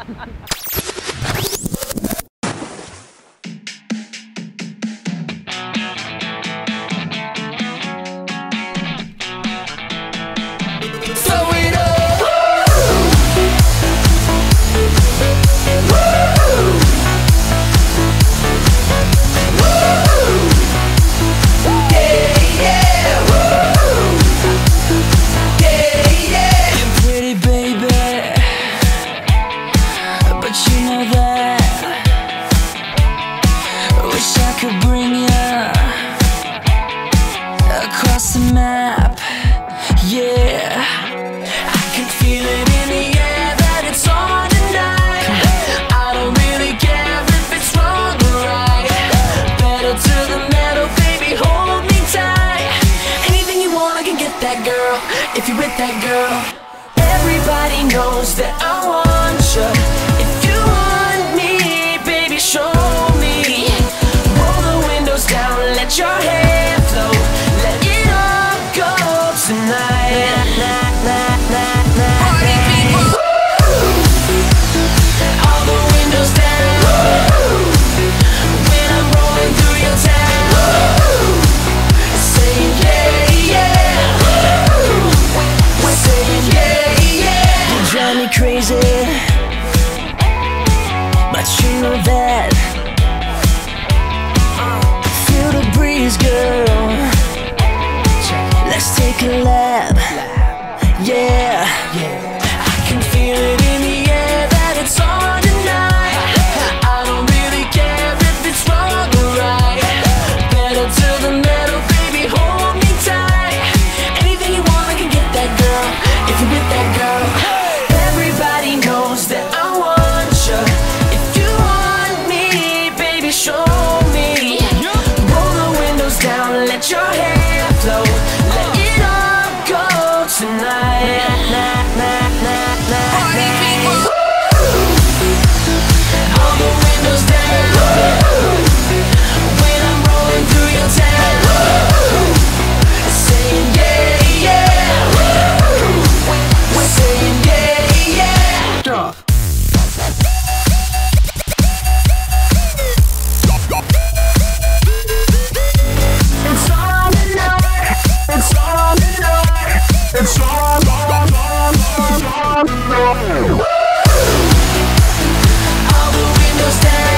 ハハハハ! You that. Wish I could bring you across the map. Yeah, I can feel it in the air that it's on tonight. I don't really care if it's wrong or right. Better to the metal, baby, hold me tight. Anything you want, I can get that girl. If you're with that girl, everybody knows that show. No. All the windows down.